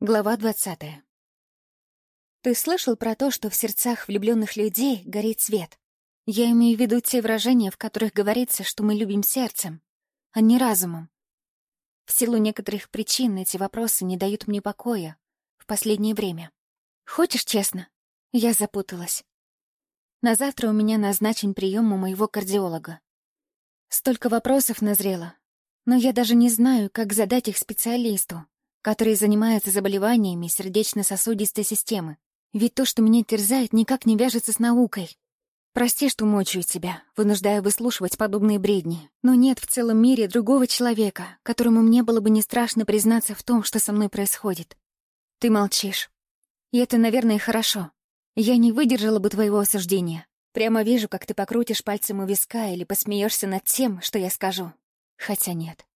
Глава двадцатая. Ты слышал про то, что в сердцах влюбленных людей горит свет? Я имею в виду те выражения, в которых говорится, что мы любим сердцем, а не разумом. В силу некоторых причин эти вопросы не дают мне покоя в последнее время. Хочешь честно? Я запуталась. На завтра у меня назначен прием у моего кардиолога. Столько вопросов назрело, но я даже не знаю, как задать их специалисту, который занимается заболеваниями сердечно-сосудистой системы. Ведь то, что меня терзает, никак не вяжется с наукой. Прости, что мучаю тебя, вынуждая выслушивать подобные бредни. Но нет в целом мире другого человека, которому мне было бы не страшно признаться в том, что со мной происходит. Ты молчишь. И это, наверное, хорошо. Я не выдержала бы твоего осуждения. Прямо вижу, как ты покрутишь пальцем у виска или посмеешься над тем, что я скажу. Хотя нет.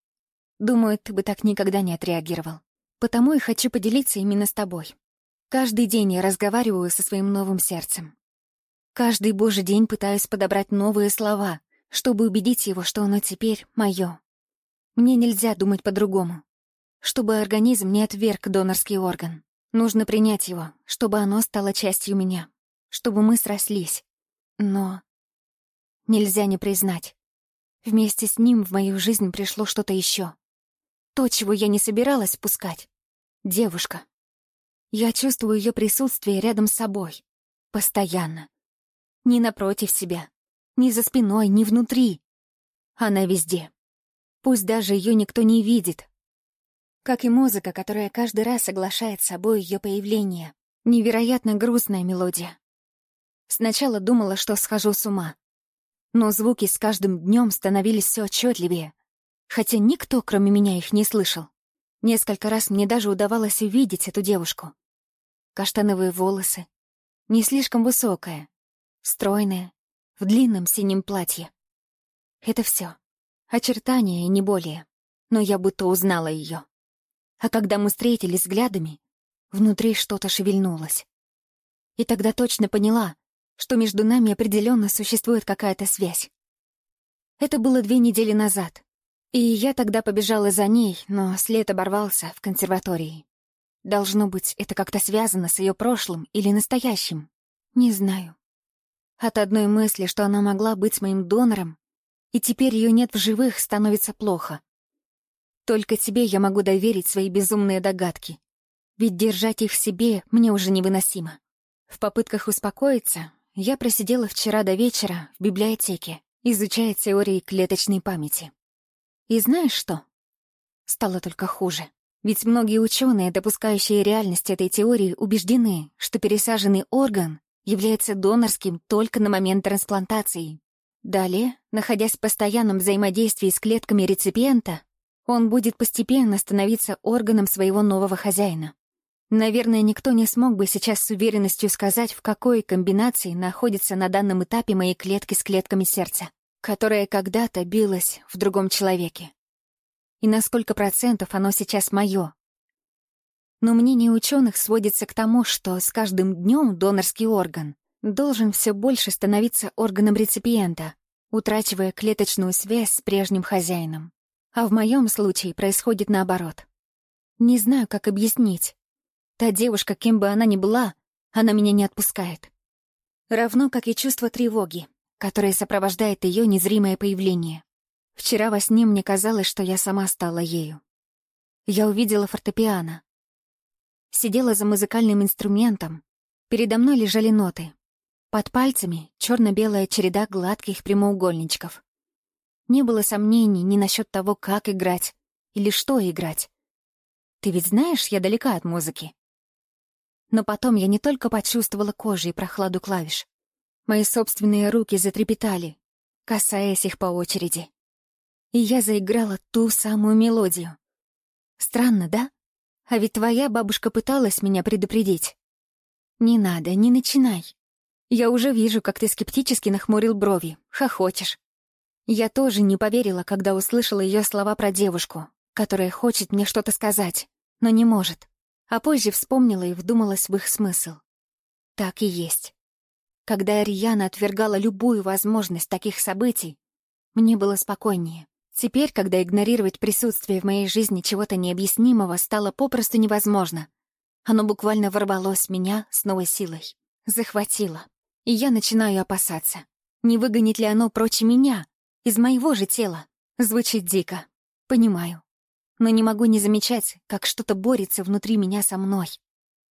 Думаю, ты бы так никогда не отреагировал. Потому и хочу поделиться именно с тобой. Каждый день я разговариваю со своим новым сердцем. Каждый божий день пытаюсь подобрать новые слова, чтобы убедить его, что оно теперь мое. Мне нельзя думать по-другому. Чтобы организм не отверг донорский орган, нужно принять его, чтобы оно стало частью меня, чтобы мы срослись. Но нельзя не признать. Вместе с ним в мою жизнь пришло что-то еще. То, чего я не собиралась пускать. Девушка. Я чувствую ее присутствие рядом с собой. Постоянно. Не напротив себя. Ни за спиной, ни внутри. Она везде. Пусть даже ее никто не видит. Как и музыка, которая каждый раз соглашает с собой ее появление. Невероятно грустная мелодия. Сначала думала, что схожу с ума. Но звуки с каждым днем становились все отчетливее, хотя никто, кроме меня, их не слышал. Несколько раз мне даже удавалось увидеть эту девушку. Каштановые волосы, не слишком высокая, стройная, в длинном синем платье. Это все. Очертания и не более. Но я будто узнала ее. А когда мы встретились взглядами, внутри что-то шевельнулось. И тогда точно поняла, что между нами определенно существует какая-то связь. Это было две недели назад, и я тогда побежала за ней, но след оборвался в консерватории. Должно быть, это как-то связано с ее прошлым или настоящим. Не знаю. От одной мысли, что она могла быть моим донором, и теперь ее нет в живых, становится плохо. Только тебе я могу доверить свои безумные догадки. Ведь держать их в себе мне уже невыносимо. В попытках успокоиться я просидела вчера до вечера в библиотеке, изучая теории клеточной памяти. И знаешь что? Стало только хуже. Ведь многие ученые, допускающие реальность этой теории, убеждены, что пересаженный орган является донорским только на момент трансплантации. Далее, находясь в постоянном взаимодействии с клетками реципиента, он будет постепенно становиться органом своего нового хозяина. Наверное, никто не смог бы сейчас с уверенностью сказать, в какой комбинации находится на данном этапе мои клетки с клетками сердца которое когда-то билось в другом человеке. И на сколько процентов оно сейчас мое. Но мнение ученых сводится к тому, что с каждым днем донорский орган должен все больше становиться органом реципиента, утрачивая клеточную связь с прежним хозяином. А в моем случае происходит наоборот. Не знаю, как объяснить. Та девушка, кем бы она ни была, она меня не отпускает. Равно как и чувство тревоги, которое сопровождает ее незримое появление. Вчера во сне мне казалось, что я сама стала ею. Я увидела фортепиано. Сидела за музыкальным инструментом. Передо мной лежали ноты. Под пальцами черно белая череда гладких прямоугольничков. Не было сомнений ни насчет того, как играть или что играть. Ты ведь знаешь, я далека от музыки. Но потом я не только почувствовала кожей прохладу клавиш, Мои собственные руки затрепетали, касаясь их по очереди. И я заиграла ту самую мелодию. Странно, да? А ведь твоя бабушка пыталась меня предупредить. Не надо, не начинай. Я уже вижу, как ты скептически нахмурил брови, хохочешь. Я тоже не поверила, когда услышала ее слова про девушку, которая хочет мне что-то сказать, но не может. А позже вспомнила и вдумалась в их смысл. Так и есть. Когда Рьяна отвергала любую возможность таких событий, мне было спокойнее. Теперь, когда игнорировать присутствие в моей жизни чего-то необъяснимого стало попросту невозможно, Оно буквально ворвалось в меня с новой силой. Захватило. И я начинаю опасаться. Не выгонит ли оно прочь меня? Из моего же тела? Звучит дико. Понимаю. Но не могу не замечать, как что-то борется внутри меня со мной.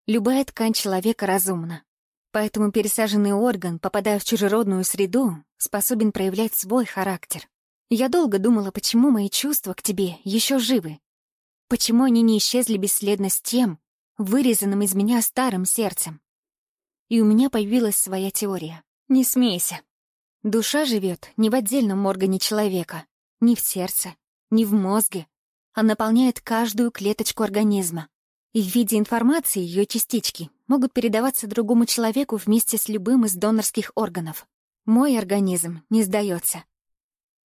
Любая ткань человека разумна. Поэтому пересаженный орган, попадая в чужеродную среду, способен проявлять свой характер. Я долго думала, почему мои чувства к тебе еще живы. Почему они не исчезли бесследно с тем, вырезанным из меня старым сердцем. И у меня появилась своя теория. Не смейся. Душа живет не в отдельном органе человека, не в сердце, не в мозге, а наполняет каждую клеточку организма. И в виде информации ее частички могут передаваться другому человеку вместе с любым из донорских органов. Мой организм не сдается.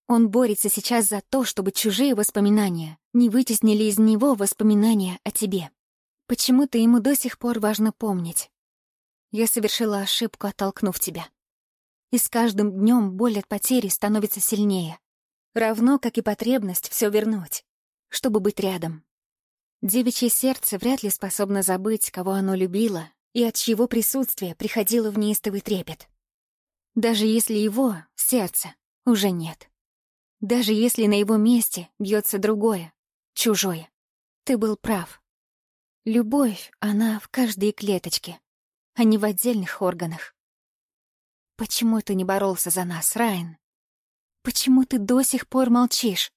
Он борется сейчас за то, чтобы чужие воспоминания не вытеснили из него воспоминания о тебе. Почему-то ему до сих пор важно помнить. Я совершила ошибку, оттолкнув тебя. И с каждым днем боль от потери становится сильнее. Равно, как и потребность все вернуть, чтобы быть рядом. Девичье сердце вряд ли способно забыть, кого оно любило и от чьего присутствия приходило в неистовый трепет. Даже если его, сердце, уже нет. Даже если на его месте бьется другое, чужое. Ты был прав. Любовь, она в каждой клеточке, а не в отдельных органах. Почему ты не боролся за нас, Райан? Почему ты до сих пор молчишь?